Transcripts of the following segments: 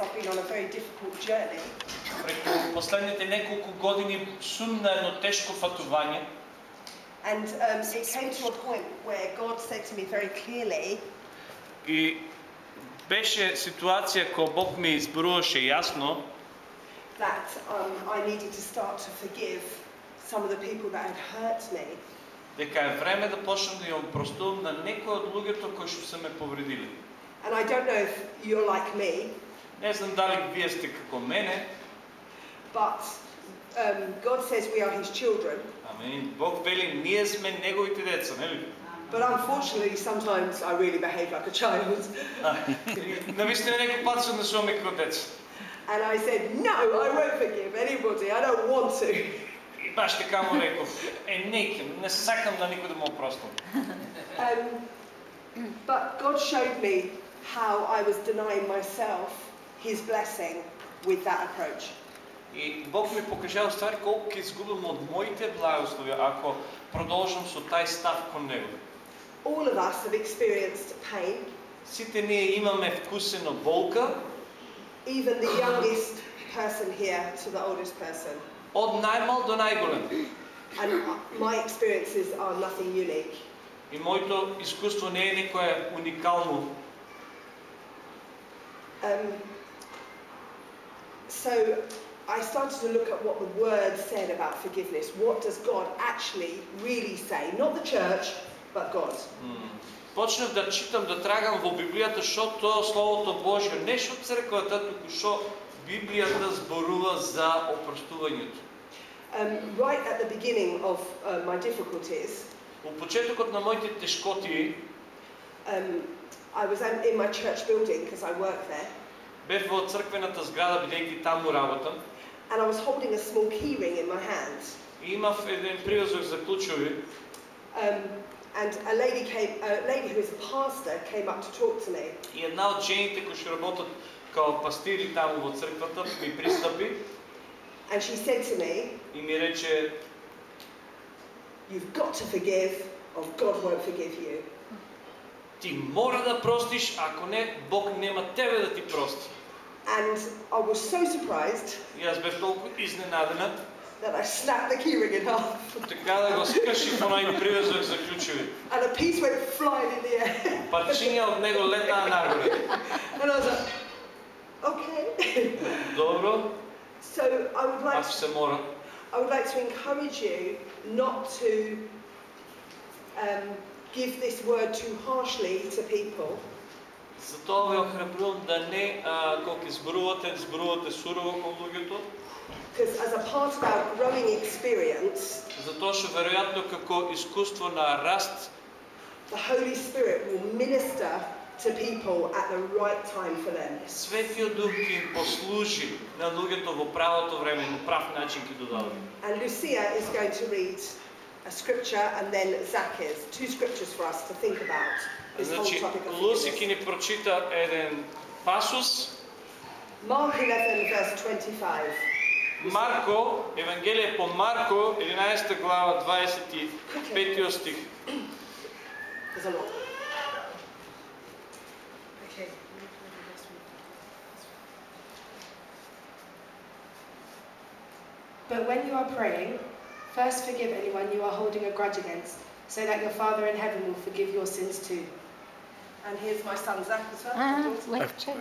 I've been on a very difficult journey. Преку последните неколку години сум на едно тешко патување And um, it came to a point where God said to me very clearly, и беше ситуација која Бог ми изборуваше јасно that um, I needed to start to forgive some of the people that had hurt me. дека е време да почнам да ја опростувам на некои од луѓето кои што се ме повредили. And I don't know if you're like me, Не знам дали вие сте како мене, but um, God says we are His children. ами Бог вели ние сме неговите деца, нели? But unfortunately, sometimes I really behave like a child. А, и Навистина некој пат се однесуваме како деца. And I said, No, I won't forgive anybody. I don't want to. И баш така му реков, е не, не сакам да никој да му опростам. Um, but God showed me how I was denying myself His blessing with that approach. И Бог ми покажа ствари колку ќе изгубам од моите благослови ако продолжам со тај став кон него. All of us have experienced pain, Сите ние имаме вкусено болка, even the youngest person here to the oldest person. од најмал до најголем. And my experiences are nothing unique. И моето искуство не е некое уникално. Um, so I started to look at what the Word said about forgiveness. What does God actually really say? Not the church, but God. М, Почнав да читам, да трагам во Библијата што тоа Словото Божјо, не што црквата, туку што Библијата зборува за опростувањето. Um, right at the beginning of uh, my difficulties, Во почетокот на моите тешкоти um, I was in in my church building because I work there, Бев во црквената зграда, бидејќи таму работам, and I was holding a small key ring in my hand. и имав еден привезок за клучови Um, and a lady came, a lady who is a pastor came up to talk to me, и една од жените кои што работат као пастири таму во црквата ми пристапи and she said to me, и ми рече "You've got to forgive, or God won't forgive you." ти мора да простиш, ако не, Бог нема тебе да ти прости. And I was so surprised И аз бев толку изненадена, that I snapped the key ring in half, така да го скршив онај привезок за клучови. and a piece went flying in the air. Парчиња од него летаа нагоре. and I was like, "Okay." Добро, so I would like ако се мора. I would like to encourage you not to um, give this word too harshly to people, Затоа ве охрабрувам да не, а, кога зборувате, зборувате сурово кон луѓето, because as a part of our growing experience, затоа што веројатно како искуство на раст, the Holy Spirit will minister to people at the right time for them. Светиот Дух ќе им послужи на луѓето во правото време, на прав начин ќе додаде. And Lucia is going to read a scripture and then Zacchaeus, two scriptures for us to think about Znači, Lucikin je pročita jedan pasus. Mark 11, verse 25. Marko, Evangelije 11 glava, 25 stih. But when you are praying, first forgive anyone you are holding a grudge against, so that your Father in heaven will forgive your sins too. And here's my son Zach son's Zachary. Ага, легче.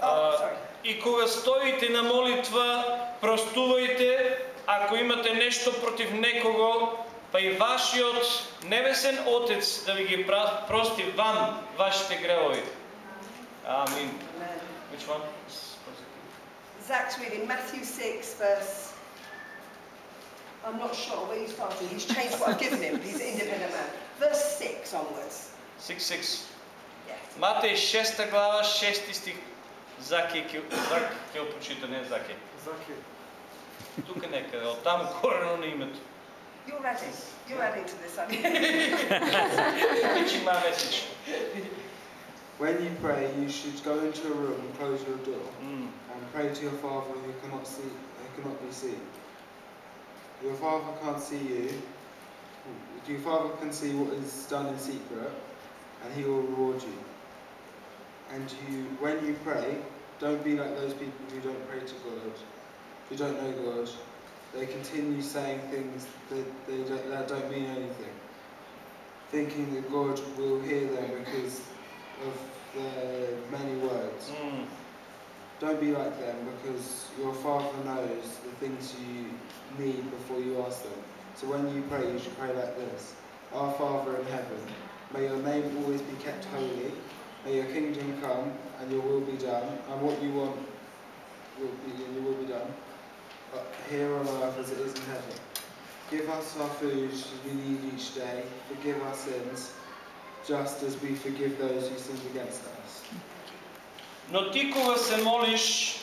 А, и кога стоите на молитва, простувайте, ако имате нещо против некого, па и вашиот небесен Отец да ви ги прости вам вашите гревови. Амин. Which one? Zach's reading Matthew 6, verse. I'm not sure where he's started. He's changed what I've given him, but he's an independent man. Verse 6 onwards. 6 6. Matej 6. glava, 6. stih. Zaki, ki, zaki, ki opučite, ne Zaki. Zaki. Тук некъде, от корено на името. You read. You read it this Sunday. When you pray, you should go into a room and close your door mm. and pray to your Father who cannot see, who cannot be seen. Your Father can't see you. Your Father can see what is done in secret, and He will reward you. And you, when you pray, Don't be like those people who don't pray to God, who don't know God. They continue saying things that they don't, that don't mean anything, thinking that God will hear them because of their many words. М. Don't be like them because your Father knows the things you need before you ask them. So when you pray, you should pray like this Our Father in heaven, may your name always be kept holy, may your kingdom come and your will be done, and what you want will be, your will be done, uh, here on earth as it is in heaven. Give us our food as we need each day, forgive our sins, just as we forgive those who sin against us. Но ти кога се молиш,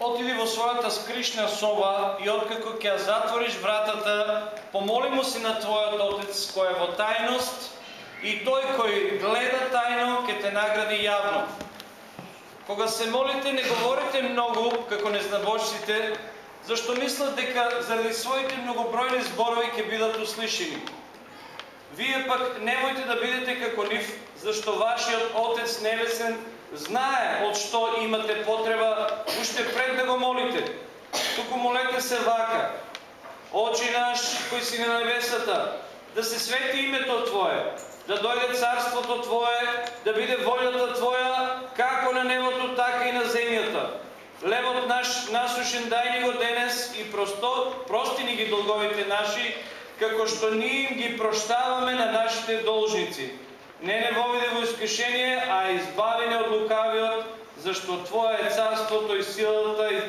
отиди во својата скришна соба и откако ќе ја затвориш вратата, помоли му се на твојот Отец кој е во тајност и тој кој гледа тајно ќе те награди јавно. Кога се молите, не говорите многу, како незнабожците, зашто мислат дека заради своите многобројни зборови ќе бидат услишени. Вие пак немојте да бидете како нив, зашто вашиот Отец Небесен знае од што имате потреба уште пред да го молите. Туку молете се вака. Очи наш кој си на небесата, да се свети името Твое, да дојде царството Твое, да биде волјата Твоја, како на небото, така и на земјата. Левот наш насушен дај ни го денес и просто, прости ни ги долговите наши, како што ние им ги проштаваме на нашите должници. Не не воведе во искушение, а избави не од лукавиот, зашто Твое е царството и силата и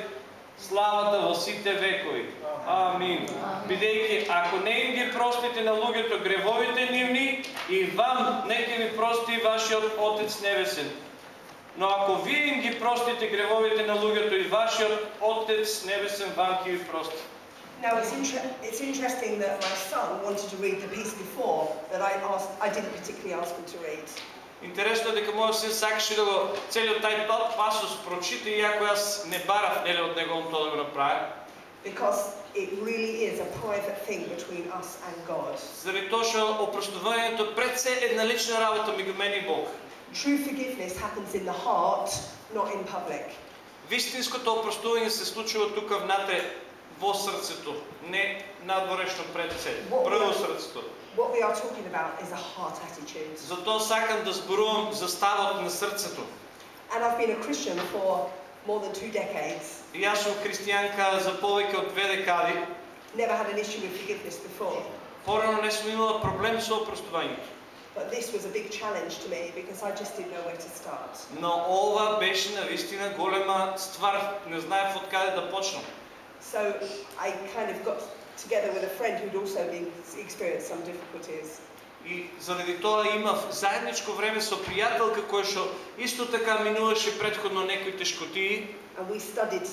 славата во сите векови. Амин. Бидејќи ако не им ги простите на луѓето гревовите нивни, и вам нека ви прости вашиот Отец Небесен. Но ако вие им ги простите гревовите на луѓето и вашиот Отец Небесен вам ќе ви прости. Now it's, inter- it's interesting that my son wanted to read the piece before that I asked, I didn't particularly ask him to read. Интересно е дека мојот син сакаше да го целиот тај пасус прочита иако јас не барав нели од него тоа да го направи. Because it really is a private thing between us and God. Заради тоа што опростувањето пред се е една лична работа меѓу мене и Бог. True forgiveness happens in the heart, not in public. Вистинското опростување се случува тука внатре во срцето, не надворешно пред се, прво срцето. What we are talking about is a heart attitude. Затоа сакам да зборувам за ставот на срцето. And I've been a Christian for more than two decades. И јас сум христијанка за повеќе од две декади. Never had an issue with forgiveness before. Порано не сум имала проблем со опростувањето. But this was a big challenge to me because I just didn't know where to start. Но ова беше навистина голема ствар, не знаев од каде да почнам. So I kind of got together with a friend who'd also been experienced some difficulties. И заради тоа имав заедничко време со пријателка која што исто така минуваше предходно некои тешкотии And we studied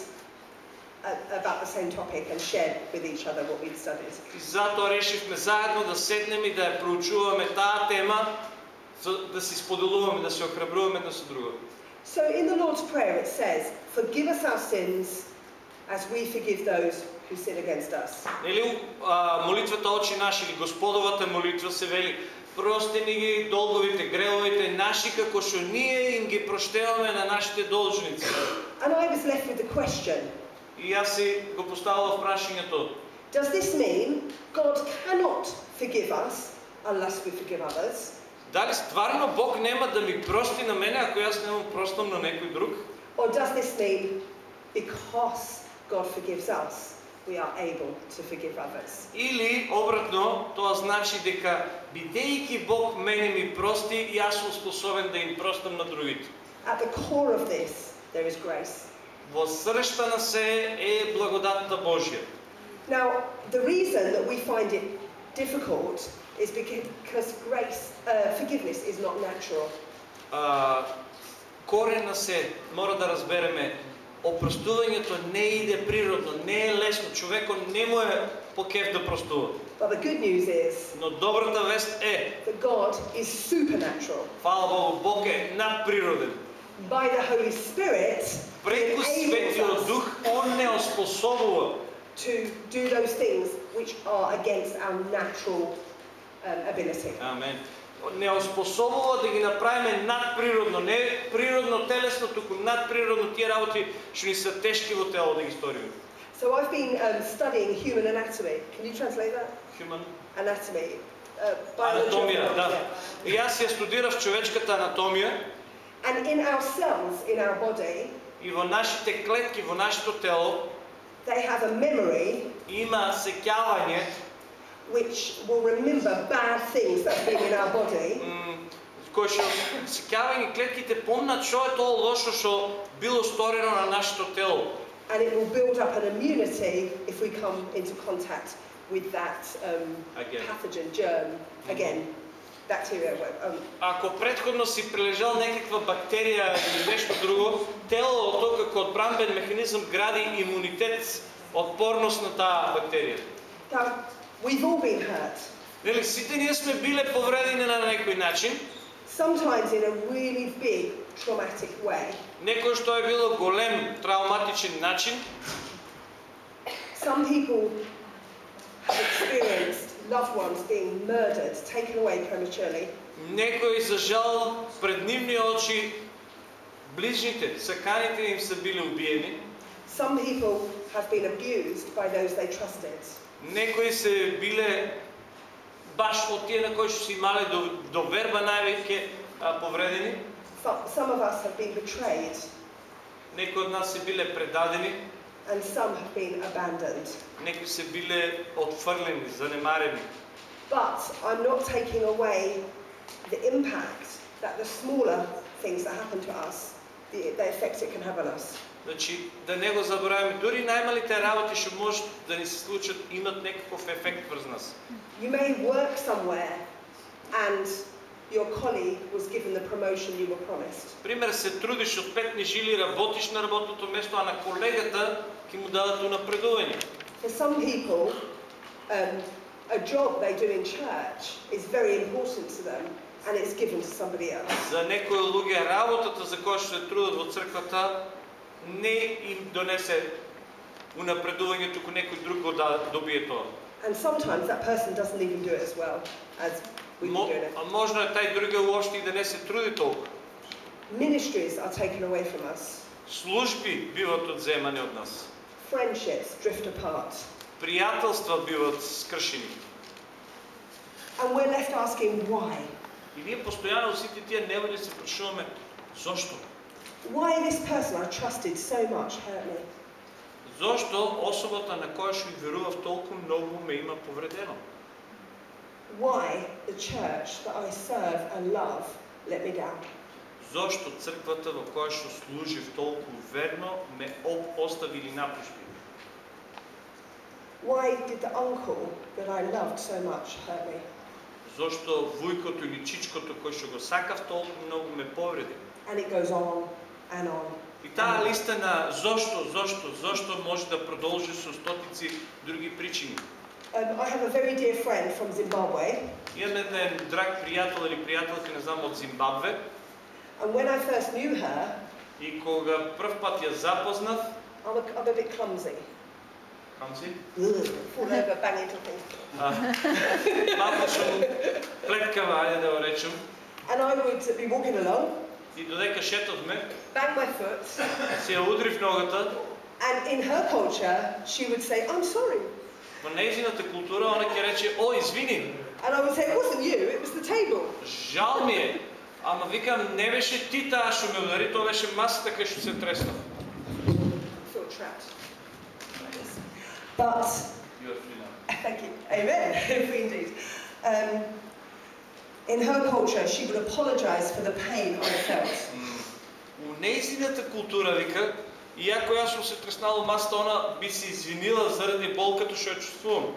uh, about the same topic and shared with each other what we'd studied. и затоа решивме заедно да седнеме и да ја проучуваме таа тема, за да си споделуваме, да се охрабруваме едно со друго. So in the Lord's Prayer it says, Forgive us our sins as we forgive those who sin against us. Нели молитвата Очи наши или Господовата молитва се вели Прости ни ги долговите, гревовите наши, како што ние им ги проштеваме на нашите должници. And I was left with the question И јас си го поставував прашањето, Does this mean God cannot forgive us unless we forgive others? дали стварно Бог нема да ми прости на мене, ако јас не му простам на некој друг? Or does this mean because God forgives us, we are able to forgive others? Или, обратно, тоа значи дека бидејќи Бог мене ми прости, јас сум способен да им простам на другите. At the core of this, there is grace. Во сршта на се е благодатта Божја. Now, the reason that we find it difficult is because grace, uh, forgiveness is not natural. А, корена се, мора да разбереме, опростувањето не иде природно, не е лесно, човекот не му е по кеф да простува. But the good news is Но добрата вест е, that God is supernatural. фала Богу, Бог е надприроден. By the Holy Spirit, Преку Светиот Дух, Он не оспособува to do those things which are against our natural um, ability. Амен. Не оспособува да ги направиме надприродно, не природно телесно, туку надприродно тие работи што ни се тешки во тело да ги сториме. So I've been um, studying human anatomy. Can you translate that? Human Anatomy. Uh, the да. И јас ја студирав човечката анатомија yeah. And in our cells, in our body, и во нашите клетки, во нашето тело they have a memory има сеќавање which will remember bad things that have been in our body м, кој што сеќавање клетките помнат што е тоа лошо што било сторено на нашето тело. and it will build up an immunity if we come into contact with that um, Again. pathogen germ again bacteria um, Ако предходно си прилежал некаква бактерија или нешто друго, телото како одбранбен механизам гради имунитет, отпорност на таа бактерија. now we've all been hurt Нели сите ние сме биле повредени на некој начин, sometimes in a really big traumatic way некој што е било голем травматичен начин, some people have experienced loved ones being murdered taken away prematurely некој за жал пред нивни очи ближните, саканите им се биле убиени, some people have been abused by those they trusted некои се биле баш од тие на кои што си имале до- доверба највеќе а, повредени, some, some of us have been betrayed некои од нас се биле предадени, and some have been abandoned некои се биле отфрлени, занемарени. But I'm not taking away the impact that the smaller things that happen to us, the, the effect it can have on us. Значи, да не го забораваме, дури најмалите работи што може да ни се случат, имат некаков ефект врз нас. You may work somewhere and your colleague was given the promotion you were promised. Пример, се трудиш од петни жили, работиш на работното место, а на колегата ќе му дадат унапредување. For some people, um, a job they do in church is very important to them and it's given to somebody else. За некои луѓе работата за која што се трудат во црквата не им донесе унапредување, туку некој друг го добие тоа. And sometimes that person doesn't even do it as well as we Мо, do it. а можно е тај друга уопште и да не се труди толку. Ministries are taken away from us. Служби биват одземани од нас. Friendships drift apart. Пријателства биват скршени. And we're left asking why. И ние постојано сите тие неволи се прашуваме зошто? Why this person I trusted so much hurt me? Зошто особата на која што ја верував толку многу ме има повредено? Why the church that I serve and love let me down? Зошто црквата во која што служив толку верно ме оп- остави или напушти? Why did the uncle that I loved so much hurt me? Зошто вујкото или чичкото кој што го сакав толку многу ме повреди? And it goes on and on. И таа листа на зошто, зошто, зошто може да продолжи со стотици други причини. Um, I have a very dear friend from Zimbabwe, Имам еден драг пријател или пријателка, не знам, од Зимбабве, and when I first knew her, и кога прв пат ја запознав, I'm a, I'm a bit clumsy. си? Fall over, bang into things. Малку сум плеткава, ајде да го речем, And I would be walking along, и додека шетовме, bang my foot, се ја удрив ногата, and in her culture, she would say, I'm sorry. во нејзината култура, она ќе рече, о, извини, And I would say, it wasn't you, it was the table. жал ми е, ама викам, не беше ти таа што ме удари, тоа беше масата кај што се треснав. I feel trapped. But, thank you, amen, indeed. Um, in her culture, she would apologize for the pain I felt. У нејзината култура, вика, иако јас сум се треснал масата, она би се извинила заради болката што ја чувствувам.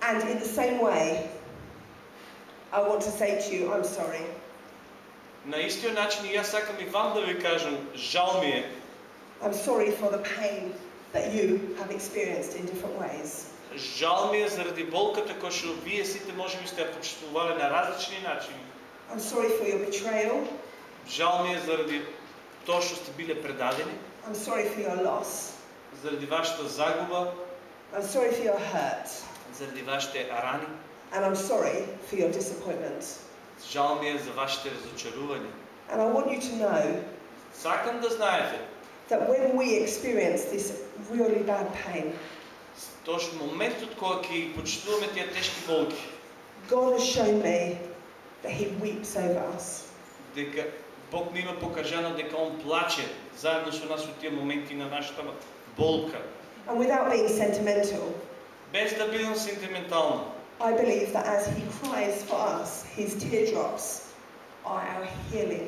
And in the same way, I want to say to you, I'm sorry. На истиот начин и јас сакам и вам да ви кажам, жал ми е, I'm sorry for the pain that you have experienced in different ways. Жал ми е заради болката која што вие сите можеби сте ја почувствувале на различни начини. I'm sorry for your betrayal. Жал ми е заради тоа што сте биле предадени, I'm sorry for your loss. заради вашата загуба, I'm sorry for your hurt. заради вашите рани And I'm sorry for your disappointment. Жал ми е за вашите разочарувания. And I want you to know Сакам да знаете, that when we experience this really bad pain, точно моментот кога ќе ги почитуваме тие тешки болки, God has shown me that He weeps over us. дека Бог ми има покажано дека Он плаче заедно со нас во тие моменти на нашата болка. And without being sentimental, Без да бидам сентиментална, I believe that as He cries for us, His teardrops are our healing.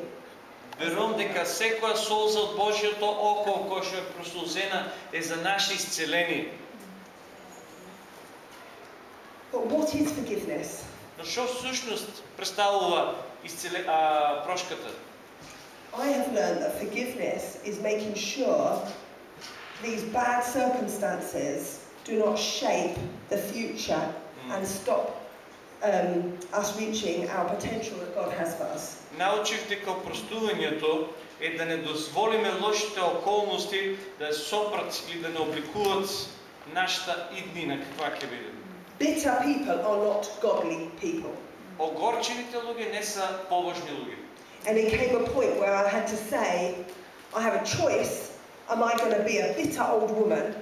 верувам дека секоја солза од Божјото око која што е просолзена е за наше исцеление. But what is forgiveness? Но што всушност представува исцеле, а, прошката? I have learned that forgiveness is making sure these bad circumstances do not shape the future and stop um, us reaching our potential that God has for us. Научив дека опростувањето е да не дозволиме лошите околности да сопрат или да не обликуваат нашата иднина каква ќе биде. Bitter people are not godly people. Огорчените луѓе не се побожни луѓе. And it came a point where I had to say, I have a choice. Am I going to be a bitter old woman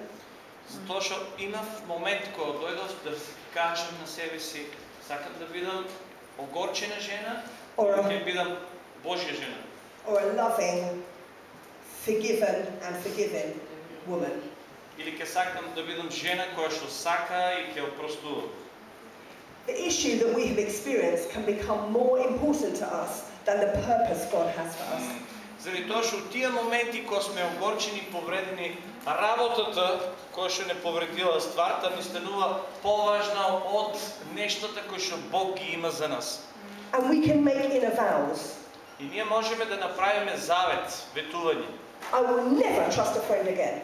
Затоа што имав момент кога дојдов да кажам на себе си, сакам да бидам огорчена жена, or или a, ќе бидам Божја жена. or a loving, forgiven and forgiving woman? Или ќе сакам да бидам жена која што сака и ќе опростува. The issue that we have experienced can become more important to us than the purpose God has for us. Заради тоа што тие моменти кога сме огорчени повредени, работата која што не повредила стварта ми станува поважна од нештата кои што Бог ги има за нас. And we can make inner vows. И ние можеме да направиме завет, ветување. I will never trust a friend again.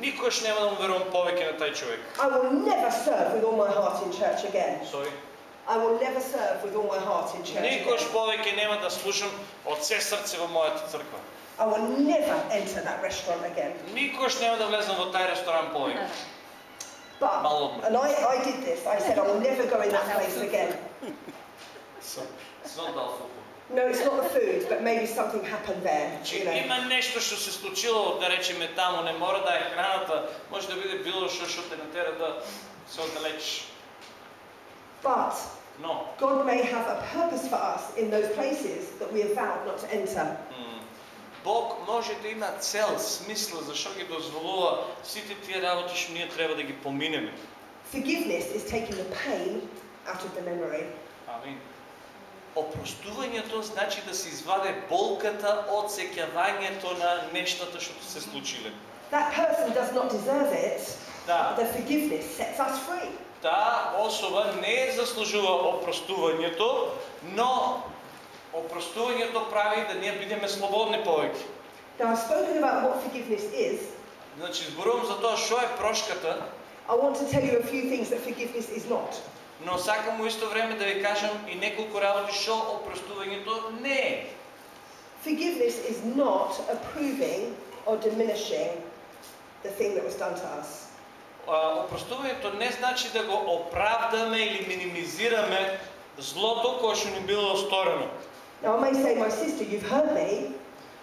Никош нема да му верувам повеќе на тај човек. I will never serve with all my heart in church again. Sorry. I will never serve with all my heart in church Никош again. повеќе нема да слушам од се срце во мојата црква. I will never enter that restaurant again. Никош нема да влезам во тај ресторан повеќе. But, Malum. and I, I did this, I said I will never go in that place again. So, it's not that football. No, it's not the food, but maybe something happened there, Значи, you know. има нешто што се случило, да речеме таму, не мора да е храната, може да биде било што што те натера да се оддалечиш. But Но, God may have a purpose for us in those places that we have vowed not to enter. м, Бог може да има цел, смисла, зашо ги дозволува сите тие работи што ние треба да ги поминеме. Forgiveness is taking the pain out of the memory. Амин. Опростувањето значи да се изваде болката од сеќавањето на нештата што се случиле. That person does not deserve it. Да, The forgiveness sets us free. таа особа не заслужува опростувањето, но опростувањето прави да ние бидеме слободни повеќе. Now, I've spoken about what forgiveness is. Значи, зборувам за тоа што е прошката, I want to tell you a few things that forgiveness is not. Но сакам во исто време да ви кажам и неколку работи што опростувањето не е. Forgiveness is not approving or diminishing the thing that was done to us. Опростувањето не значи да го оправдаме или минимизираме злото кое што ни било сторено. Now, I may say, my sister, you've hurt me.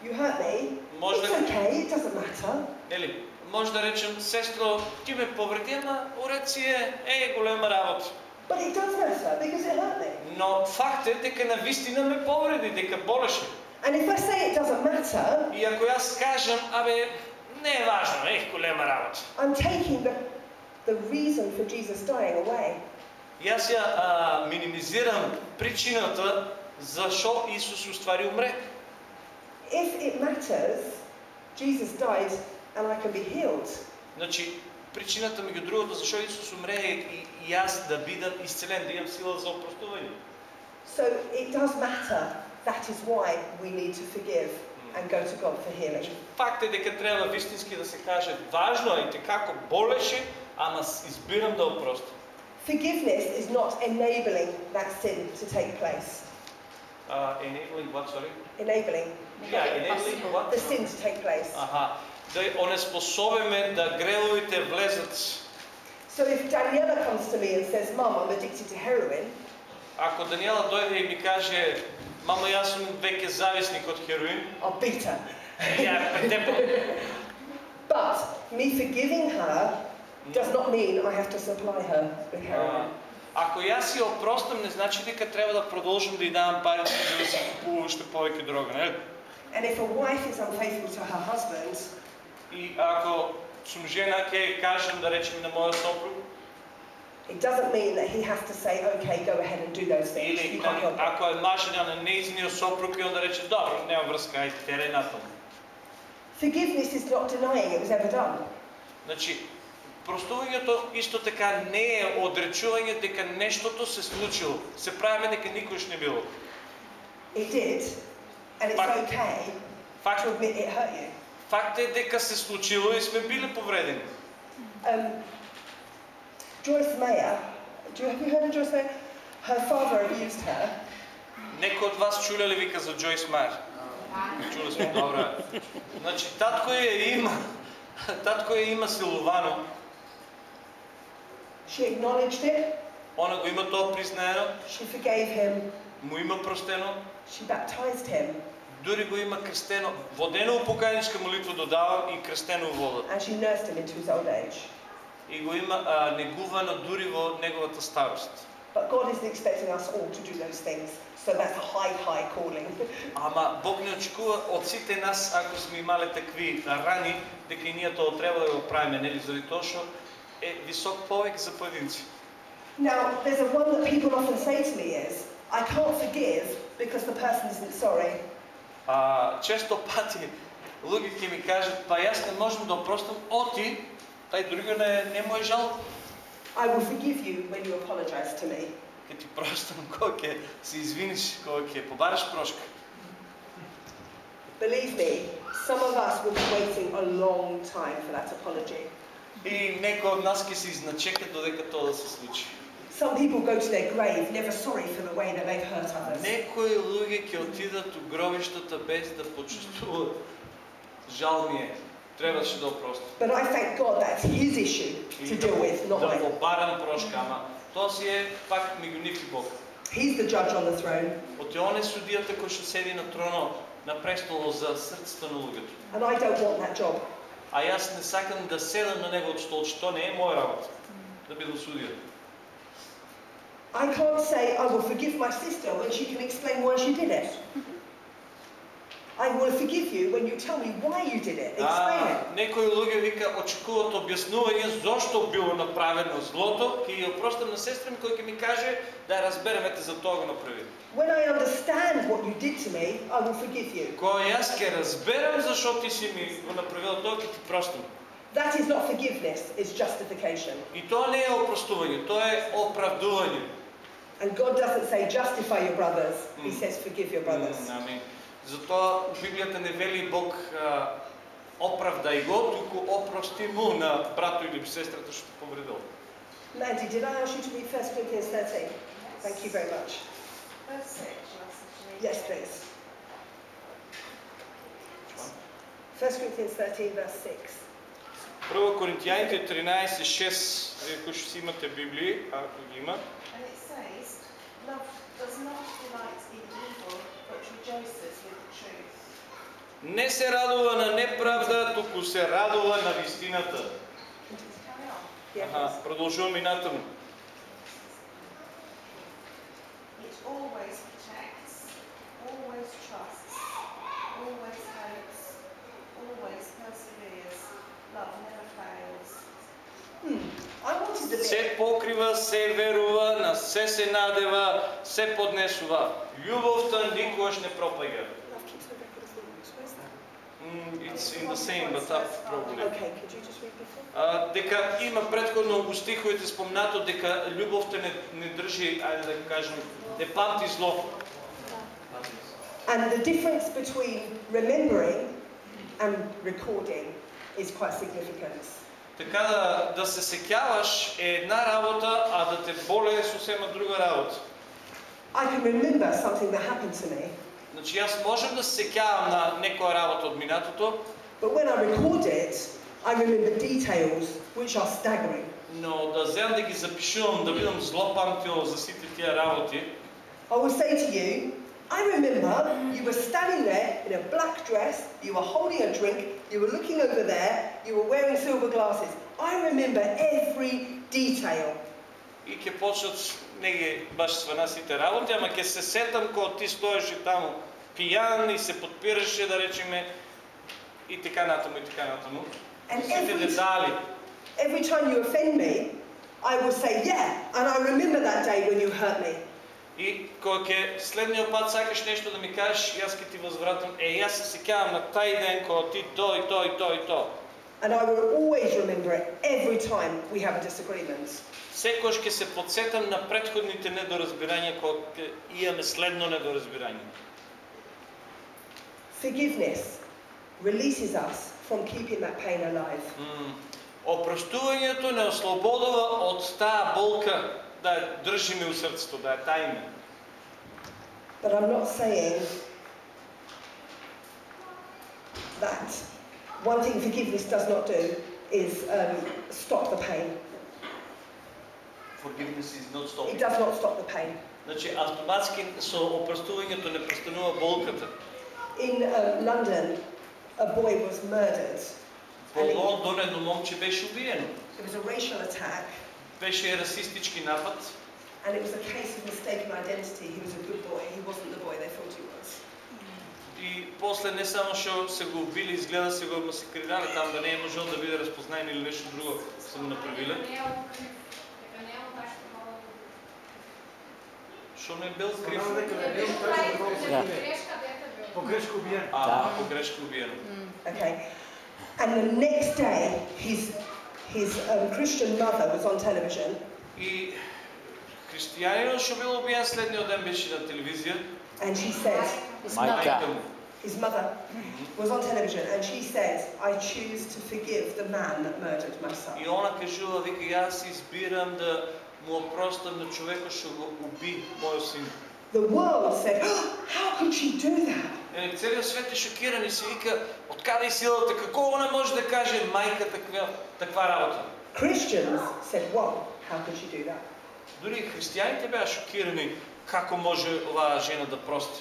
You hurt me. Може It's да, okay, it doesn't matter. нели, може да речем, сестро, ти ме повреди, ама уред си е, е голема работа. But it does matter because it hurt me. Но факт е дека на вистина ме повреди, дека болеше. And if I say it doesn't matter, И ако јас кажам, абе, не е важно, ех, голема работа. I'm taking the, the reason for Jesus dying away. Јас ја а, минимизирам причината зашо Исус уствари умре. If it matters, Jesus died and I can be healed. Значи, причината меѓу другото зашо Исус умре е и, и јас да бидам исцелен, да имам сила за опростување. So it does matter. That is why we need to forgive and go to God for healing. Факт е дека треба вистински да се каже важно е и како болеше, ама с- избирам да опростам. Forgiveness is not enabling that sin to take place. Uh, enabling what, sorry? Enabling Yeah, enabling what? the sin to take place. Аха, да онеспособиме да гревовите влезат. So if Daniela comes to me and says, Mum, I'm addicted to heroin, Ако Даниела дойде и ми каже, мамо, јас сум веќе зависник од хероин, I'll beat her. ја претепам. But me forgiving her does not mean I have to supply her with А, heroin. Ако јас си ја опростам, не значи дека треба да продолжам да ја давам парите за да си купува уште повеќе дрога, нели? And if a wife is unfaithful to her husband, И ако сум жена, ќе кажам да речем на мојот сопруг, it doesn't mean that he has to say, okay, go ahead and do those things. или You can't help it. ако е мажена на неизниот сопруг и он да рече, добро, нема врска, ајде, тере натаму. Forgiveness is not denying it was ever done. Значи, простувањето исто така не е одречување дека нештото се случило. Се правиме дека никош не било. It did, and it's okay Факт, to admit it hurt you. Факт е дека се случило и сме били повредени. Um, Joyce Mayer, do you, have you heard of Joyce Mayer? Her father abused her, Некој од вас чуле ли вика за Джойс Майер? Чули сме, добро. е. Значи, татко ја има, татко ја има силувано, she acknowledged it, она го има тоа признаено, she forgave him, му има простено, she baptized him, дури го има крстено, водено у покајничка молитва додавам и крстено у вода. and she nursed him into his old age. И го има а, негувано дури во неговата старост. But God isn't expecting us all to do those things, so that's a high, high calling. Ама Бог не очекува од сите нас, ако сме имале такви рани, дека и ние тоа треба да го правиме, нели, заради тоа што е висок повек за поединци. Now, there's a one that people often say to me is, I can't forgive because the person isn't sorry. А, често пати луѓе ми кажат, па јас не можам да опростам оти, тај другиот не, не му е жал. I will forgive you when you apologize to me. Ќе ти простам кога ќе се извиниш, кога ќе побараш прошка. Believe me, some of us will be waiting a long time for that apology. И некои од нас ќе се изначекат додека тоа да се случи. Some people go to their grave never sorry for the way that they've hurt others. Некои луѓе отидат у гробиштата без да почувствуваат жал ми е. Требаше да опростам. But I thank God that's his issue to deal with, not да mine. побарам прошка, ама тоа си е пак меѓу нив и Бог. He's the judge on the throne, Оти он е судијата кој што седи на тронот на престолот за срцата на луѓето. and I don't want that job. А јас не сакам да седам на неговото столче, тоа не е моја работа. Да бидам судија. I can't say I will forgive my sister when she can explain why she did it. I will forgive you when you tell me why you did it. Explain А, it. некои луѓе вика очекуваат објаснување зошто било направено злото, ќе ја опростам на сестра ми кој ќе ми каже да ја разберем ете за тоа го направи. When I understand what you did to me, I will forgive you. Кога јас ќе разберам зашо ти си ми го направил тоа, ќе ти простам. That is not forgiveness, it's justification. И тоа не е опростување, тоа е оправдување. And God doesn't say justify your brothers, He Mm. says forgive your brothers. М, Амин. Затоа Библијата не вели Бог а, оправдај го, туку опрости му на брато или сестрата што повредил. Mandy, did I ask you to read 1 Corinthians 13? Thank you very much. Verse 6, you asked us to read. Yes, please. 1 Corinthians 13, verse 6. Първо Коринтияните 13.6, вие ако ще си имате Библии, ако ги има. Не се радва на неправда, тук се радва на истината. Ага, продължувам мината му. always trusts, always hopes, always perseveres, love never се покрива, се верува, на се се надева, се поднесува. Љубовта никогаш не? Mm, It's in the same, but up probably. Okay, could you just read before? А, дека има предходно у стиховите спомнато дека љубовта не, не држи, ајде да кажем, не памти зло. And the difference between remembering and recording is quite significant. Така да, да се сеќаваш е една работа, а да те боле е сосема друга работа. I can remember something that happened to me, Значи јас можам да се сеќавам на некоја работа од минатото, but when I record it, I remember details which are staggering. но да земам да ги запишувам, да бидам злопамтил за сите тие работи, I will say to you, I remember you were standing there in a black dress, you were holding a drink, you were looking over there, you were wearing silver glasses. I remember every detail. И ќе почнат не ги баш свана сите работи, ама ќе се сетам кога ти стоеше таму пијан и се подпираше да речеме и така натаму и така натаму. And Сите every, детали. every time you offend me, I will say, yeah, and I remember that day when you hurt me. И кога ќе следниот пат сакаш нешто да ми кажеш, јас ќе ти возвратам, е, јас се сеќавам на тај ден кога ти тој, тој, тој, тој. And I will always remember it every time we have a disagreement. Секогаш ќе се подсетам на претходните недоразбирања кога имаме следно недоразбирање. Forgiveness releases us from keeping that pain alive. М, Опростувањето не ослободува од таа болка да ја држиме у срцето, да ја таиме. But I'm not saying that one thing forgiveness does not do is um, stop the pain. Forgiveness is not It stopping. does not stop the pain. Значи автоматски со опростувањето не престанува болката. In um, London, a boy was murdered. Во And it, Лондон едно момче беше убиено. it was a racial attack, Беше расистички напад and it was a case of mistaken identity. He was a good boy. He wasn't the boy they thought he was. и после не само што се го убили, изгледа се го масакрирале там да не е можел да биде разпознаен или нешто друго се му направиле. Што не бил крив. Погрешка убиен. А, погрешка убиено. Okay. And the next day, his, his um, Christian mother was on television И христијанинот што бил убиен следниот ден беше на телевизија. and she said, Мајка му. his mother was on television and she said, I choose to forgive the man that murdered my son. И она кажува, вика, јас избирам да му опростам на човекот што го уби мојот син. The world said, "Oh, How could she do that? Е, целиот свет е шокиран и се вика, откаде и силата, како она може да каже мајка таква, таква работа? Christians said, Wow, how could she do that? Дури и христијаните беа шокирани како може оваа жена да прости.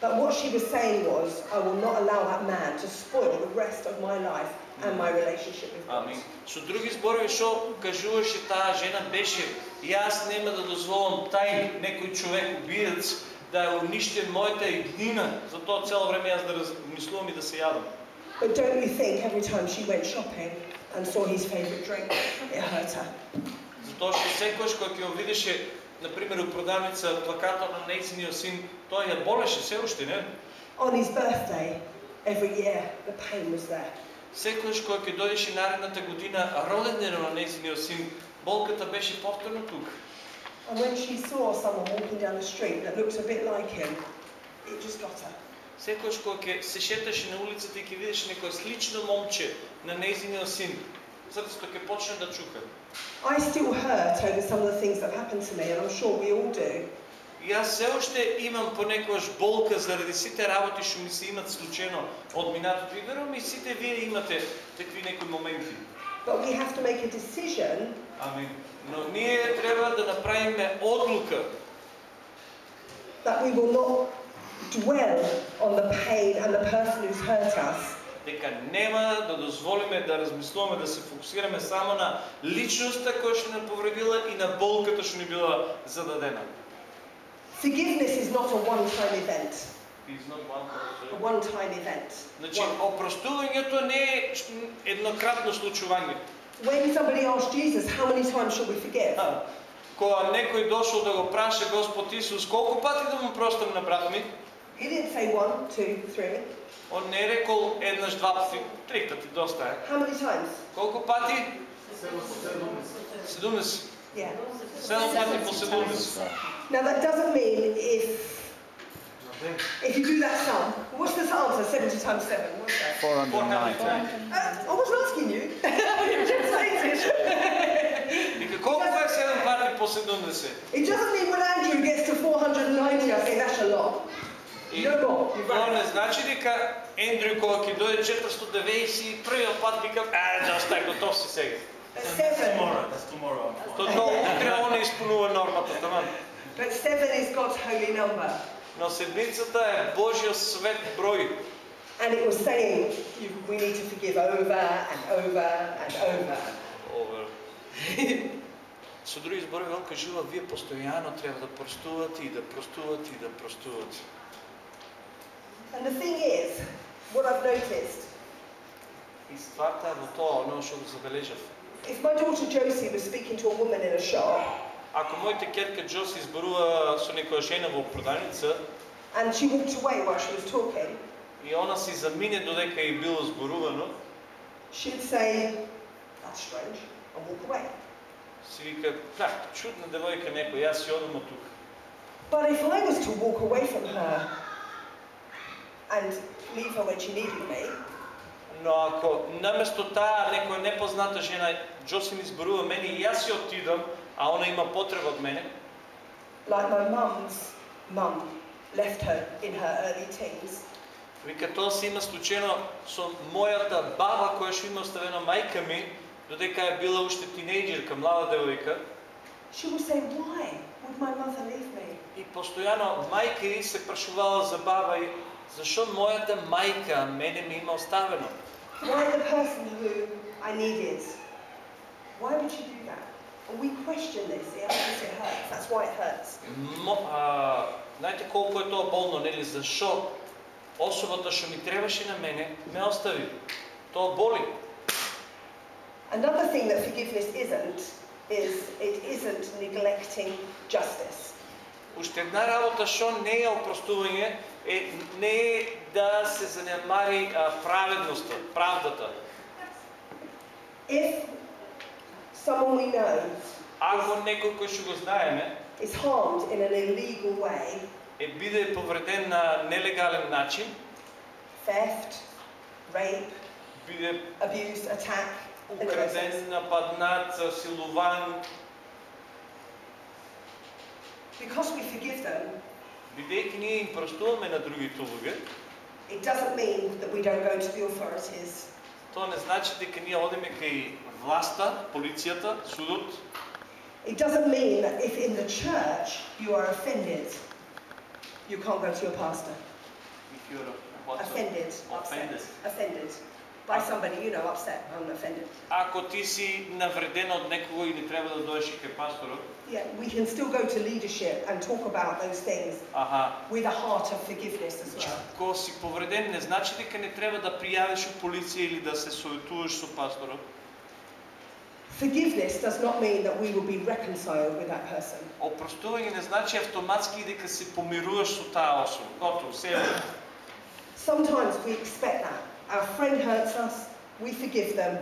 But what she was saying was, I will not allow that man to spoil the rest of my life and my relationship with God. Ами, со други зборови што кажуваше таа жена беше, јас нема да дозволам тај некој човек убиец да ја уништи мојата еднина, за тоа цело време јас да размислувам и да се јадам. But don't you think every time she went shopping and saw his favourite drink, it hurt her? Затоа што секогаш кога ќе видеше, на пример, у продавница плакатот на нејзиниот син, тоа ја болеше се уште, не? On his birthday, every year, the pain was there. Секогаш кога ќе дојдеше наредната година роденденот на нејзиниот син, болката беше повторно тука. And when she saw someone walking down the street that looked a bit like him, it just got her. Секогаш кога ќе се шеташе на улицата и ќе видеше некој слично момче на нејзиниот син, срцето ќе почне да чука. I still hurt over some of the things that happened to me, and I'm sure we all do. И јас се уште имам понекогаш болка заради сите работи што ми се имат случено од минатото и верувам и сите вие имате такви некои моменти. But we have to make a decision Ами, Но ние треба да направиме одлука that we will not dwell on the pain and the person who's hurt us, дека нема да дозволиме да размислуваме, да се фокусираме само на личноста која што не повредила и на болката што ни била зададена. Forgiveness is not a one-time event. A one-time event. Значи, опростувањето не е еднократно случување. When somebody asked Jesus, how many times shall we forgive? А, Кога некој дошол да го праша Господ Исус, колку пати да му простам на брат ми, He didn't say one, two, three. он не е рекол еднаш, два пати, три пати, доста е. How many times? Колку пати? 70. Yeah. Седем пати по 70. Now that doesn't mean if if you do that sum. What's the answer? 70 times 7. What's that? 490. Uh, I wasn't asking you. you пати по 70? It doesn't mean when Andrew gets to 490, I say that's a lot. И No more. You've тоа run не out. значи дека Ендрю кога ќе дојде 491 пат вика, а, доста е готов си сега. Seven. Тоа тоа утре он не исполнува нормата, таман. But seven is God's holy number. Но седмицата е Божия свет број. And it was saying you, we need to forgive over and over and over. Over. Со други зборови, он кажува, вие постојано треба да простувате и да простувате и да простувате. And the thing is, what I've noticed, И стварта е во тоа, оно што го забележав. if my daughter Josie was speaking to a woman in a shop Ако мојата керка Джоси зборува со некоја жена во продавница and she walked away while she was talking, и она си замине додека и било зборувано, she'd say, that's strange, and walk away. Си вика, да, чудна девојка некој, јас си одам од тука. But if I was to walk away from her and leave her when she needed me, Но ако наместо таа некоја непозната жена Джоси ми зборува мене и јас си отидам, а она има потреба од мене, like my mum's mum left her in her early teens, вика тоа се има случајно со мојата баба која што има оставена мајка ми, додека е била уште тинејџерка, млада девојка, she would say, why would my mother leave me? и постојано мајка и се прашувала за баба и зашо мојата мајка мене ми има оставено? Why the person who I needed? Why would she do that? And we question this, it hurts. That's why it hurts. Мо, а, знаете колку е тоа болно, нели? Зашо особата што ми требаше на мене ме остави? Тоа боли. Another thing that forgiveness isn't is it isn't neglecting justice. Уште една работа што не е опростување е не е да се занемари а, праведноста, правдата. If someone we know Ако некој кој што го знаеме is harmed in an illegal way, е биде повреден на нелегален начин, theft, rape, биде abuse, attack, and the rest. украден, нападнат, силуван, because we forgive them, бидејќи ние им простуваме на другите луѓе, it doesn't mean that we don't go to the authorities тоа не значи дека ние одеме кај власта, полицијата, судот, It doesn't mean that if in the church you are offended, you can't go to your pastor. if you're what's up? Offended, Offended. upset, offended by somebody, you know, upset, I'm offended. Ако ти си навреден од некого и не треба да дојдеш и кај пасторот, Yeah, we can still go to leadership and talk about those things аха, with a heart of forgiveness as well. Ако си повреден, не значи дека не треба да пријавиш у полиција или да се советуваш со пасторот. Forgiveness does not mean that we will be reconciled with that person. Опростување не значи автоматски дека се помируваш со таа особа. Готово, се е. Sometimes we expect that. Our friend hurts us, we forgive them,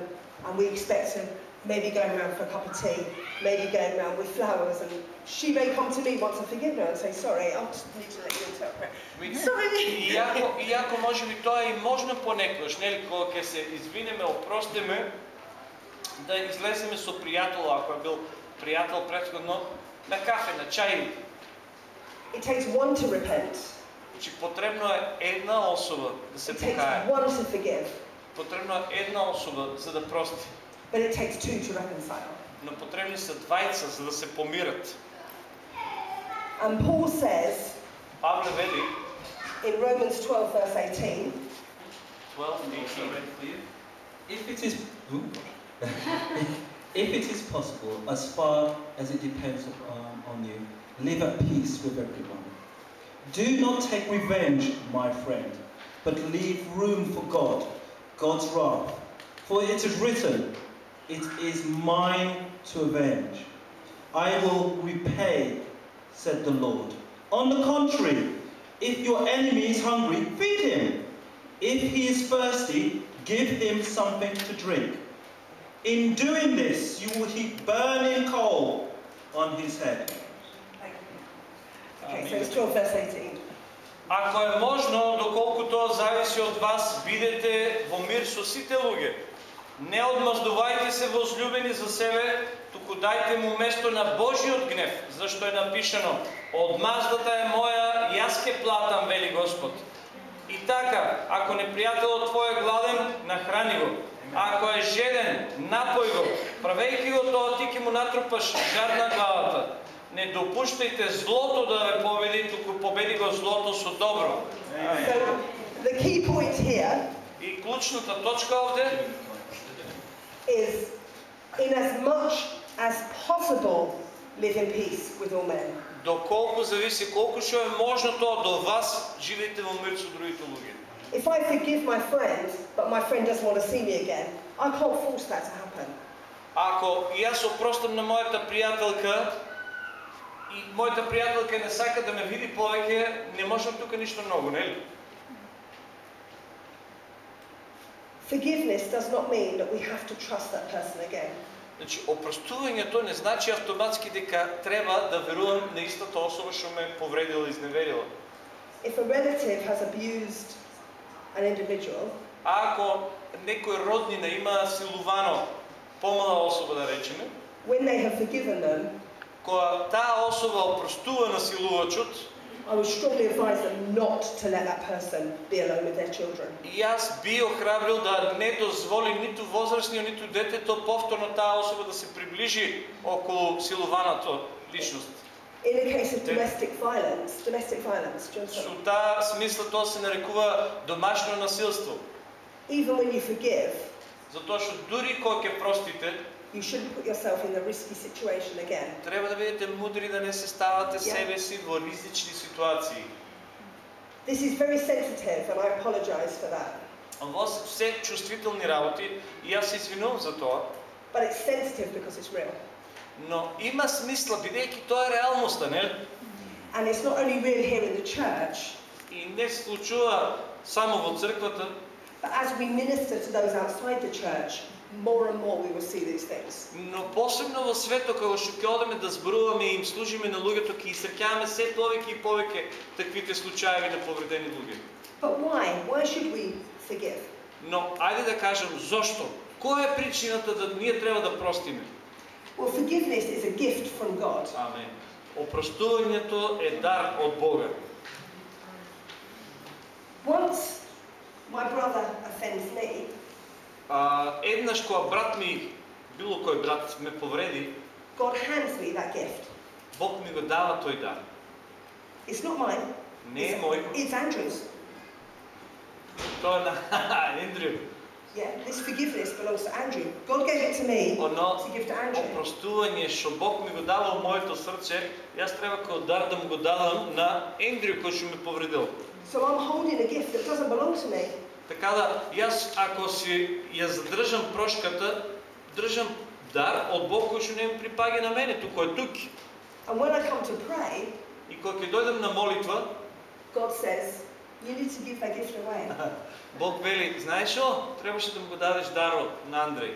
and we expect to maybe go around for a cup of tea, maybe go around with flowers, and she may come to me once I forgive her and say, sorry, I just need to let you interpret. Sorry. Иако, иако може би тоа е и можно понекогаш, нели, кога ќе се извинеме, опростиме, да излеземе со пријател, ако е бил пријател претходно, на кафе, на чај. It takes one to repent. Значи потребно е една особа да се It takes покае. one to forgive. Потребно е една особа за да прости. But it takes two to reconcile. Но потребни са двајца за да се помират. And Paul says Павле вели, in Romans 12, verse 18, 12, 18, If it is if it is possible, as far as it depends upon, on you, live at peace with everyone. do not take revenge, my friend, but leave room for God, God's wrath. For it is written, It is mine to avenge. I will repay, said the Lord. On the contrary, if your enemy is hungry, feed him. If he is thirsty, give him something to drink. In doing this, you will heap burning coal on his head. Okay, so it's 12, verse 18. Ако е можно, доколку тоа зависи од вас, бидете во мир со сите луѓе. Не одмаздувајте се возлюбени за себе, туку дајте му место на Божиот гнев, зашто е напишано Одмаздата е моја, јас ке платам, вели Господ. И така, ако непријателот твој е гладен, нахрани го. Ако е жеден, напој го. Правејќи го тоа, ти ќе му натрупаш жар на главата. Не допуштајте злото да ве победи, туку победи го злото со добро. So the key point here И клучната точка овде is in as much as possible live in peace with all men. доколку зависи колку што е можно тоа до вас, живеете во мир со другите луѓе. If I forgive my friend, but my friend doesn't want to see me again, I can't force that to happen. Ако јас опростам на мојата пријателка и мојата пријателка не сака да ме види повеќе, не можам тука ништо многу, нели? Forgiveness does not mean that we have to trust that person again. Значи, опростувањето не значи автоматски дека треба да верувам на истата особа што ме повредила и изневерила. If a relative has abused an individual, А ако некој роднина има силувано помала особа да речеме, when they have forgiven them, кога таа особа опростува на силувачот, I would strongly advise them not to let that person be alone with their children. јас би охрабрил да не дозволи ниту возрастниот, ниту детето повторно таа особа да се приближи околу силуваното личност. In the case of domestic violence, domestic violence, Со таа смисла тоа се нарекува домашно насилство. even when you forgive, Затоа што дури кога ќе простите, you shouldn't put yourself in a risky situation again. треба да бидете мудри да не се ставате Ја. себе си во ризични ситуации. This is very sensitive, and I apologise for that. Ово се се чувствителни работи и јас се извинувам за тоа, But it's sensitive because it's real. но има смисла бидејќи тоа е реалноста, нели? And it's not only real here in the church, И не се случува само во црквата, but as we minister to those outside the church, more and more we will see these things. но посебно во свето кога што ќе одеме да зборуваме и им служиме на луѓето, ќе исрќаваме се повеќе и повеќе таквите случаи на повредени луѓе. But why? Why should we forgive? Но ајде да кажем зошто? Која е причината да ние треба да простиме? Well, forgiveness is a gift from God. Амен. Опростувањето е дар од Бога. Once my brother offends me, А, еднаш кога брат ми, било кој брат ме повреди, God hands me that gift. Бог ми го дава тој дар. It's not mine. Не е It's, мој, it's Andrew's. тоа е на Ендрю. Yeah, this forgiveness belongs to Andrew. God gave it to me Оно to give to Andrew. опростување што Бог ми го дава во моето срце, јас треба како дар да му го дадам на Ендрю кој што ме повредил. So I'm holding a gift that doesn't belong to me. Така да, јас ако си ја задржам прошката, држам дар од Бог кој што не ми припаѓа на мене, туку е тук. And when I come to pray, И кога ќе дојдам на молитва, God says, you need to give that gift away. Бог вели, знаеш што? Требаше да му го дадеш дарот на Андрей.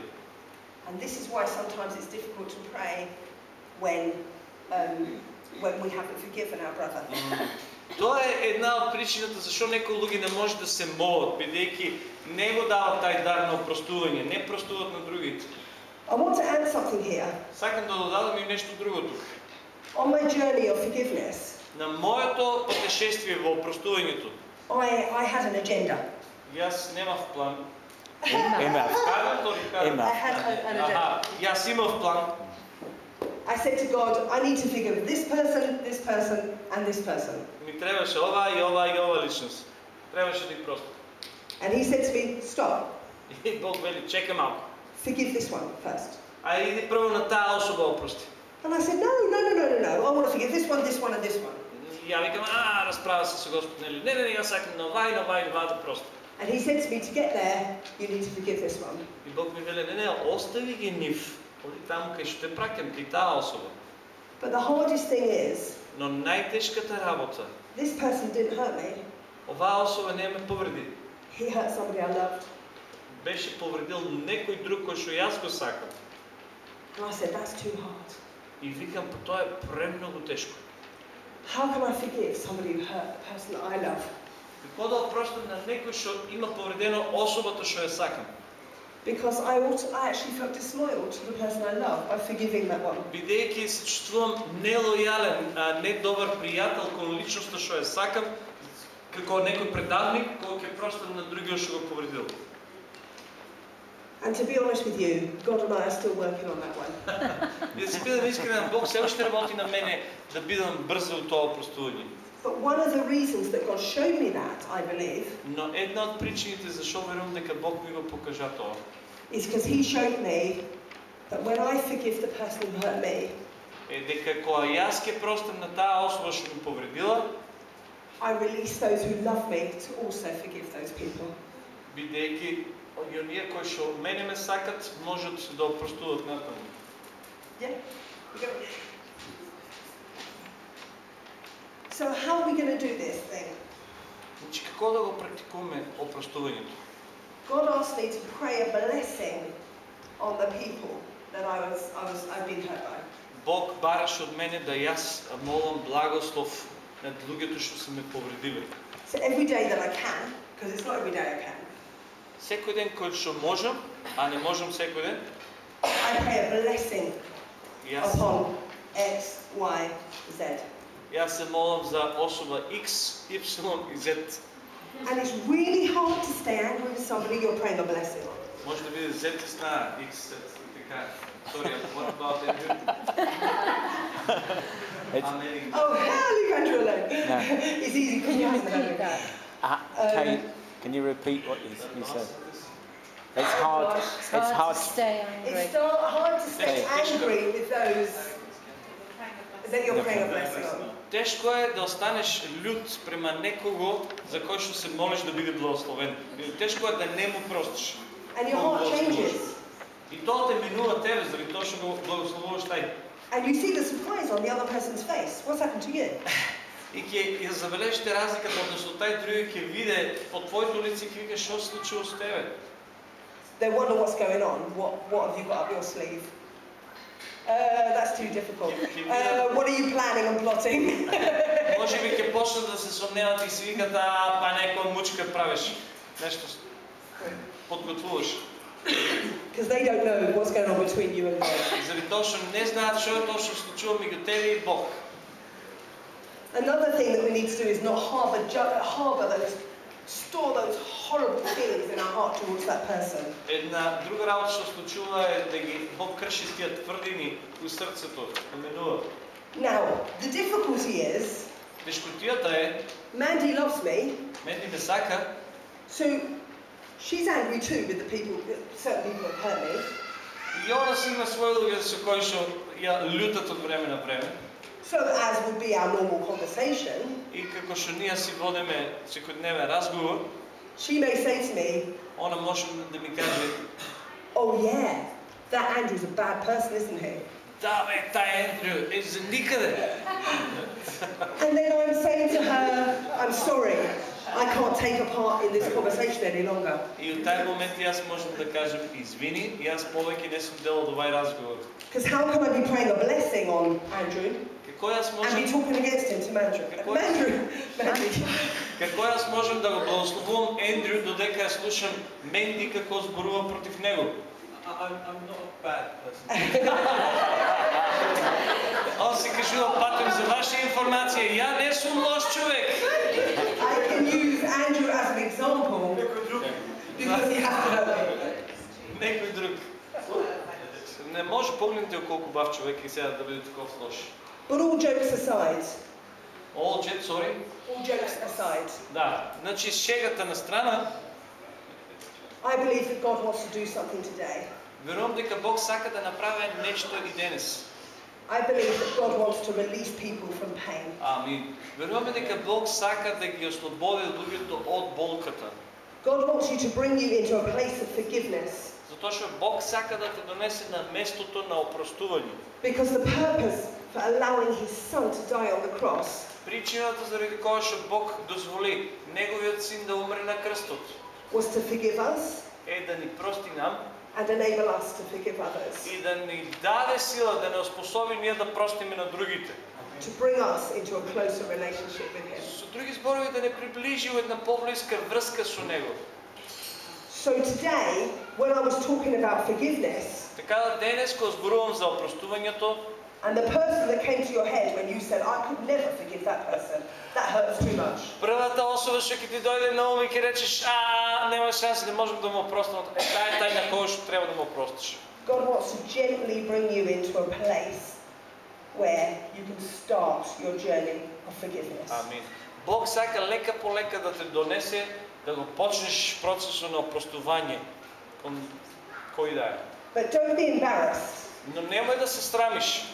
And this is why sometimes it's difficult to pray when, um, when we haven't forgiven our brother. Тоа е една од причината зашо некои луѓе не може да се молат, бидејќи не го дават тај дар на опростување, не простуват на другите. I want to add something here. Сакам да додадам и нешто друго тука. On my journey of forgiveness, На моето пътешествие во опростувањето, I, I had an agenda. јас немав план. Enough. Кажам то ли кажам? Ема. I had an agenda. План. I said to God, I need to forgive this person, this person, and this person. Ми требаше ова и ова и ова личност. Требаше да ги простам. And He said to me, Stop, И Бог вели, чекай малко. forgive this one first. Ајде иди прво на таа особа опрости. And I said, No, no, no, no, no, no. I want to forgive this one, this one, and this one. И Ја викам, а, расправа се со Господ, нели? Не, не, не, јас сакам на ова и на ова и на ова да простам. And He said to me, To get there, you need to forgive this one. И Бог ми вели, не, не, остави ги нив. Оди таму кај што те праќам, кај таа особа. But the hardest thing is, Но најтешката работа, this person didn't hurt me. оваа особа не ме повреди. He hurt somebody I loved. Беше повредил некој друг кој што јас го сакам. And I said, That's too hard. И викам, па тоа е премногу тешко. How can I forgive somebody who hurt the person that I love? Како да опростам на некој што има повредено особата што ја сакам? Because I, also, I actually felt disloyal to the person I love by forgiving that one. Бидејќи се чувствувам нелојален, а не добар пријател кон личноста што ја сакам, како некој предавник кој ќе простам на другиот што го повредил. And to be honest with you, God and I are still working on that one. Да си бидам искрен, Бог се още работи на мене да бидам брзо от това простување. But one of the reasons that God showed me that, I believe, Но една од причините зашо верувам дека Бог ми го покажа тоа is because He showed me that when I forgive the person who hurt me, е дека кога јас ќе простам на таа особа што ме повредила, I release those who love me to also forgive those people. бидејќи и оние кои што мене ме сакат можат да опростуваат натаму. Yeah? So how are we going to do this thing? Значи како да го практикуваме опростувањето? God asked me to pray a blessing on the people that I was, I was, I've been hurt by. Бог бараше од мене да јас молам благослов над луѓето што се ме повредили. So every day that I can, because it's not every day I can, Секој ден кој што можам, а не можам секој ден, I pray a blessing јас upon X, Y, Z. Јас се молам за особа X, Y и Z. And it's really hard to stay angry with somebody you're praying a blessing on. Може да биде Z и сна X, Z и така. Sorry, what about Andrew? It's, Amen. Oh, hell, leave Andrew alone. No. it's easy because you haven't done it. uh, can, you, can you repeat what you, you said? It's hard. It's It's hard. to stay angry. It's not hard to stay Yes. angry with those that you're praying a blessing on. Тешко е да останеш лют према некого за кој што се молиш да биде благословен. Или тешко е да не му простиш. And your heart changes. И тоа те минува тебе заради тоа што го благословуваш тај. And you see the surprise on the other person's face. What's happened to you? И ќе ја забележите разликата односно тај други ќе виде по твоето лице и вика што се случува с тебе. They wonder what's going on. What, what have you got up your sleeve? Uh, that's too difficult. Uh, what are you planning and plotting? Може би ќе почнат да се сомневат и си викат, а па некоја мучка правиш. Нешто с- подготвуваш. Because they don't know what's going on between you and God. И заради тоа што не знаат што е тоа што се случува меѓу тебе и Бог. Another thing that we need to do is not harbour, ju- harbour those, store those horrible feelings in our heart towards that person. Една друга работа што се случува е да ги Бог крши тие тврдини у срцето, поменува. Now, the difficulty is, Тешкотијата е, Mandy loves me, мене ме сака, so she's angry too with the people, certain people have hurt me. и она си има своји луѓе со кои што ја лютат од време на време. So as would be our normal conversation, И како што ние си водиме секојдневен разговор, she may say to me, она може да ми каже, oh yeah, that Andrew's a bad person, isn't he? да бе, тај Ендрю е за никаде. And then I'm saying to her, I'm sorry, I can't take a part in this conversation any longer. И од тај момент јас можам да кажем извини, јас повеќе не сум дел од овај разговор. Because how can I be praying a blessing on Andrew Како јас and be можам talking against him to Mandrew? Какво- Mandrew. Како јас можам да го благословувам Ендрю додека ја слушам Менди како зборува против него? I'm, I'm not a bad person. Он се кажува патем за ваша информација, ја не сум лош човек. I can use Andrew as an example. Некој друг. Не може погледнете колку бав човек и сега да биде таков лош. But all jokes aside, All jet, sorry. all jokes aside, Да, значи шегата на страна, I believe that God wants to do something today. верувам дека Бог сака да направи нешто и денес. I believe that God wants to release people from pain. Ами, веруваме дека Бог сака да ги ослободи луѓето од болката. God wants you to bring you into a place of forgiveness Затоа што Бог сака да те донесе на местото на опростување. because the purpose for allowing his son to die on the cross Причината заради која што Бог дозволи неговиот син да умре на крстот was to forgive us е да ни прости нам and enable us to forgive others, и да ни даде сила да не оспособи ние да простиме на другите. to bring us into a closer relationship with him. Со други зборови да не приближи во една поблиска врска со него. So today, when I was talking about forgiveness, Така да денес кога зборувам за опростувањето, and the person that came to your head when you said, I could never forgive that person, that hurts too much. првата особа што ќе ти дојде на ум и ќе речеш, а а, нема шанс да можем да му опростим. Е, таа е тај на кој што треба да му опростиш. God wants to gently bring you into a place where you can start your journey of forgiveness. Амин. Бог сака лека по лека да те донесе да го почнеш процесот на опростување кон кој да е. But don't be embarrassed Но немој да се срамиш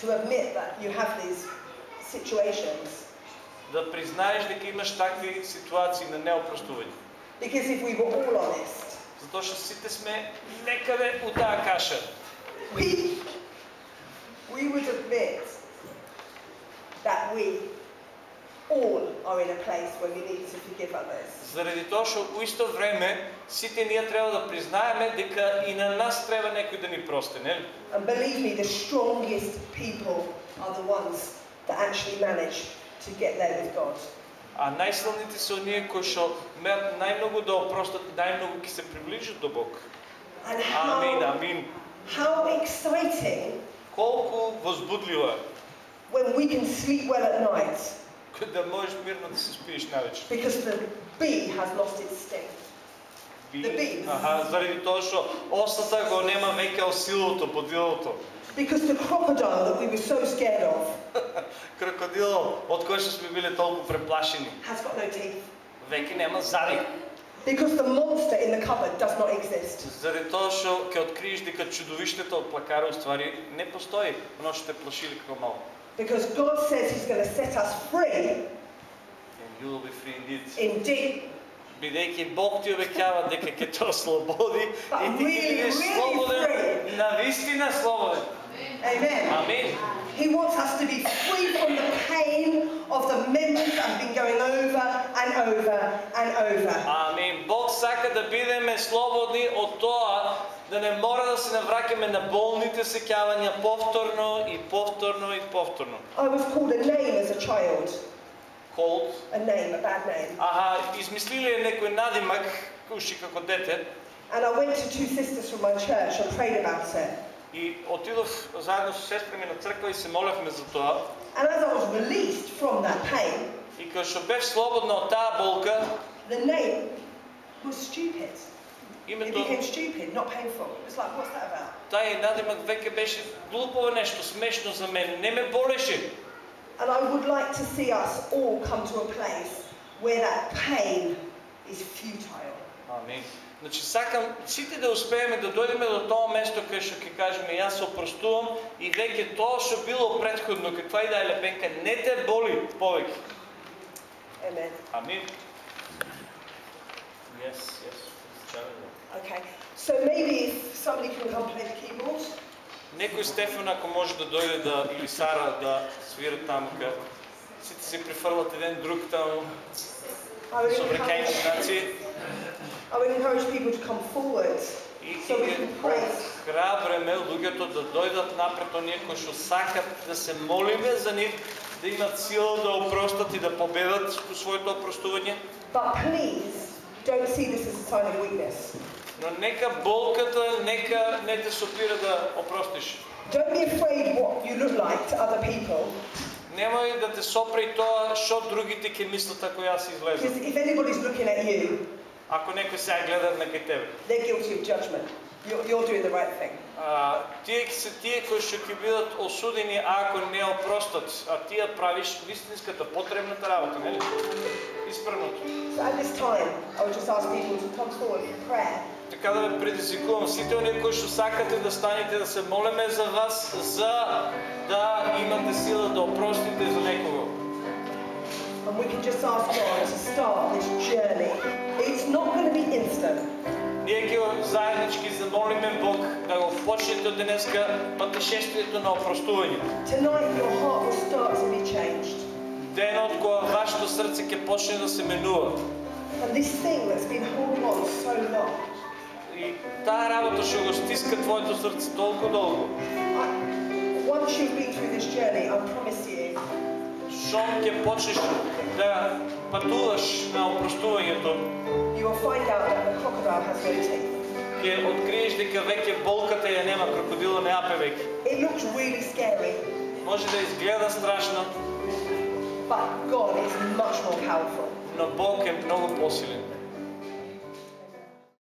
To admit that you have these situations. да признаеш дека имаш такви ситуации на неопростување. Because if we were all honest, Затоа што сите сме некаде у таа каша. we, we would admit that we all are in a place where we need to forgive others. Заради тоа што у исто време сите ние треба да признаеме дека и на нас треба некој да ни прости, нели? And believe me, the strongest people are the ones that actually manage to get there with God. А најсилните се оние кои што меат најмногу да опростат, најмногу ќе се приближат до Бог. And Амин, how, амин. how exciting Колку возбудливо е when we can sleep well at night кој Да можеш мирно да се спиеш навечер. because the bee has lost its sting. The bees. Аха, заради тоа што осата го нема веќе силото, подвилото. Because the crocodile that we were so scared of Крокодило, од кој што сме биле толку преплашени, has got no teeth. веќе нема зади. Because the monster in the cupboard does not exist. Заради тоа што ќе откриеш дека чудовиштето од плакара уствари не постои, оно што те плашили како мал. Because God says He's going to set us free And you will be free indeed. indeed. Бидејќи Бог ти обеќава дека ќе те ослободи But и ти ќе really, бидеш really слободен, free. на вистина слободен. Amen. Амин. He wants us to be free from the pain of the memories that have been going over and over and over. Амин. Бог сака да бидеме слободни од тоа да не мора да се навраќаме на болните сеќавања повторно и повторно и повторно. I was called a name as a child, Cold. a name, a bad name. Аха, измислиле некој надимак уши како дете And I went to two sisters from my church and prayed about it. и отидов заедно со сестра ми на црква и се молевме за тоа. And as I was released from that pain, И кога што бев слободна од таа болка, the name was stupid. It името became stupid, not painful. It was like, what's that about? тај надимак веќе беше глупово нешто, смешно за мене, не ме болеше. And I would like to see us all come to a place where that pain is futile. Амин. Значи сакам сите да успееме да дојдеме до тоа место кај што ќе кажеме јас се опростувам и веќе тоа што било претходно, каква и да е лепенка, не те боли повеќе. Amen. Амин. Yes, yes. Okay. So maybe if somebody can come play the keyboard. Некој Стефан ако може да дојде да или Сара да свира таму ка сите се префрлат еден друг брекајни encourage, знаци I would encourage people to come forward. и So we can pray. храбреме луѓето да дојдат напред оние кои што сакат да се молиме за нив, да имат сила да опростат и да победат по своето опростување, But please don't see this as a sign of weakness. Но нека болката нека не те сопира да опростиш. Don't be afraid what you look like to other people. Немој да те сопре и тоа што другите ќе мислат ако јас излезам. if anybody's looking at you, Ако некој сега гледа на тебе. they're guilty of judgment. You're, you're doing the right thing. А, тие ќе се тие кои што ќе бидат осудени ако не опростат, а ти ја правиш вистинската потребната работа, нели? Исправното. So at this time, I would just ask people to come forward for prayer. Така да ве предизвикувам сите оние кои што сакате да станете да се молиме за вас, за да имате сила да опростите за некого. And we can just ask God to start this journey. It's not going to be instant. нека заеднички замолиме Бог да го почнете от днеска пътешествието на опростуването. Денот кога вашето сърце ќе почне да се менува. И тая работа ще го стиска твоето сърце толкова дълго. Шон ќе почнеш да патуваш на опростувањето, you will find out that the crocodile has no teeth. ќе откриеш дека веќе болката ја нема, крокодило не апе веќе. It looks really scary, Може да изгледа страшно, but God is much more powerful. но Бог е многу посилен.